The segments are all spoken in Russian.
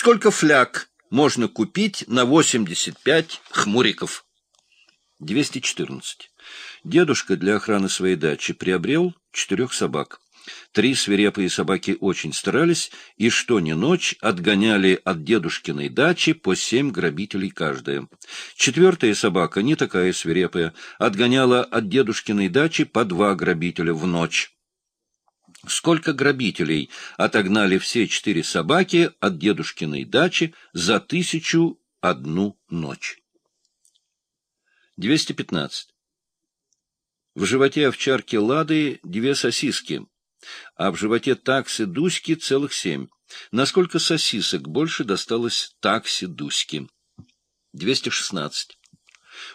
Сколько фляг можно купить на 85 хмуриков? 214. Дедушка для охраны своей дачи приобрел четырех собак. Три свирепые собаки очень старались, и что ни ночь отгоняли от дедушкиной дачи по семь грабителей каждая. Четвертая собака, не такая свирепая, отгоняла от дедушкиной дачи по два грабителя в ночь. Сколько грабителей отогнали все четыре собаки от дедушкиной дачи за тысячу одну ночь? 215. В животе овчарки Лады две сосиски, а в животе таксы Дуськи целых семь. Насколько сосисок больше досталось такси Дуськи? 216.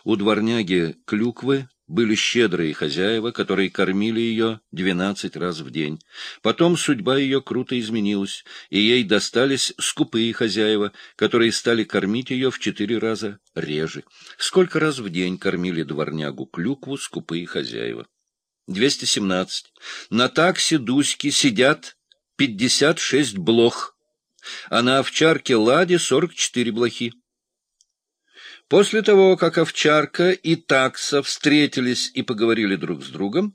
У дворняги Клюквы были щедрые хозяева, которые кормили ее двенадцать раз в день. Потом судьба ее круто изменилась, и ей достались скупые хозяева, которые стали кормить ее в четыре раза реже. Сколько раз в день кормили дворнягу клюкву скупые хозяева? 217. На такси Дуськи сидят 56 блох, а на овчарке Ладе 44 блохи. После того, как овчарка и такса встретились и поговорили друг с другом,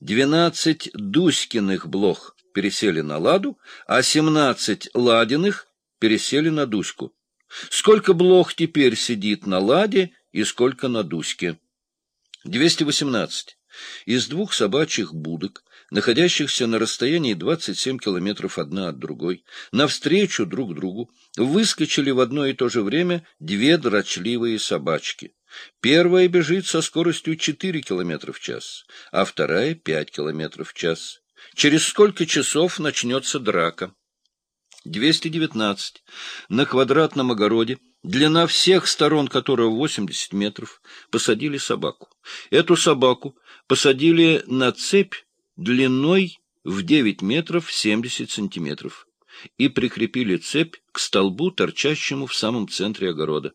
двенадцать Дуськиных блох пересели на Ладу, а семнадцать Ладиных пересели на Дуську. Сколько блох теперь сидит на Ладе и сколько на Дуське? 218. Из двух собачьих будок, находящихся на расстоянии 27 километров одна от другой, навстречу друг другу, выскочили в одно и то же время две дрочливые собачки. Первая бежит со скоростью 4 километра в час, а вторая — 5 километров в час. Через сколько часов начнется драка? 219. На квадратном огороде длина всех сторон которого 80 метров, посадили собаку. Эту собаку посадили на цепь длиной в 9 метров 70 сантиметров и прикрепили цепь к столбу, торчащему в самом центре огорода.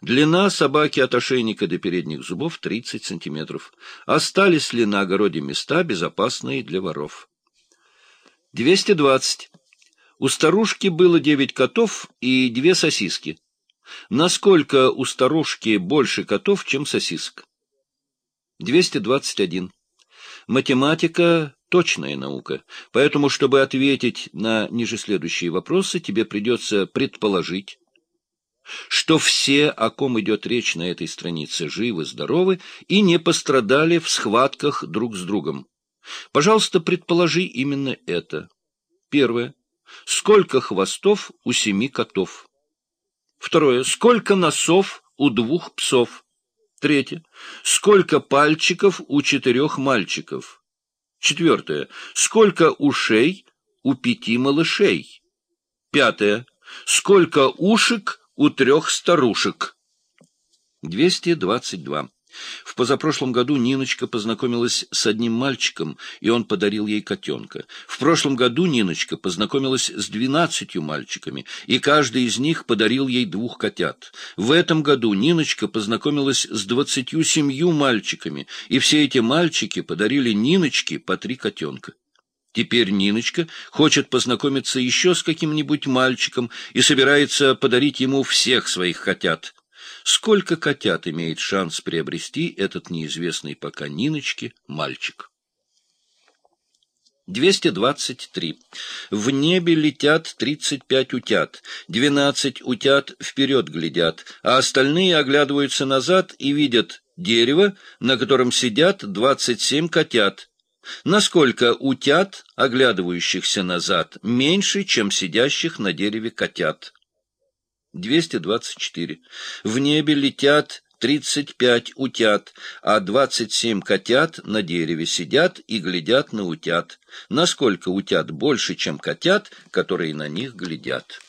Длина собаки от ошейника до передних зубов 30 сантиметров. Остались ли на огороде места, безопасные для воров? 220. У старушки было девять котов и две сосиски. Насколько у старушки больше котов, чем сосисок? 221. Математика — точная наука, поэтому, чтобы ответить на ниже следующие вопросы, тебе придется предположить, что все, о ком идет речь на этой странице, живы, здоровы и не пострадали в схватках друг с другом. Пожалуйста, предположи именно это. Первое. Сколько хвостов у семи котов? Второе. Сколько носов у двух псов? Третье. Сколько пальчиков у четырех мальчиков? Четвертое. Сколько ушей у пяти малышей? Пятое. Сколько ушек у трех старушек? 222. В позапрошлом году Ниночка познакомилась с одним мальчиком, и он подарил ей котенка. В прошлом году Ниночка познакомилась с двенадцатью мальчиками, и каждый из них подарил ей двух котят. В этом году Ниночка познакомилась с двадцатью семью мальчиками, и все эти мальчики подарили Ниночке по три котенка. Теперь Ниночка хочет познакомиться еще с каким-нибудь мальчиком и собирается подарить ему всех своих котят. Сколько котят имеет шанс приобрести этот неизвестный пока Ниночке мальчик? 223. В небе летят 35 утят, 12 утят вперед глядят, а остальные оглядываются назад и видят дерево, на котором сидят 27 котят. Насколько утят, оглядывающихся назад, меньше, чем сидящих на дереве котят? 224. В небе летят 35 утят, а 27 котят на дереве сидят и глядят на утят. Насколько утят больше, чем котят, которые на них глядят?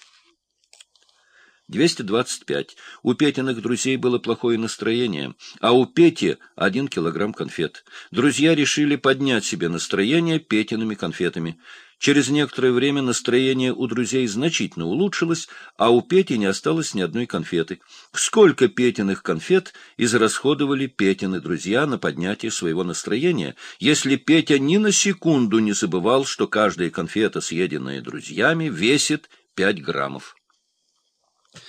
225. У Петиных друзей было плохое настроение, а у Пети один килограмм конфет. Друзья решили поднять себе настроение Петиными конфетами. Через некоторое время настроение у друзей значительно улучшилось, а у Пети не осталось ни одной конфеты. Сколько Петиных конфет израсходовали Петины друзья на поднятие своего настроения, если Петя ни на секунду не забывал, что каждая конфета, съеденная друзьями, весит пять граммов?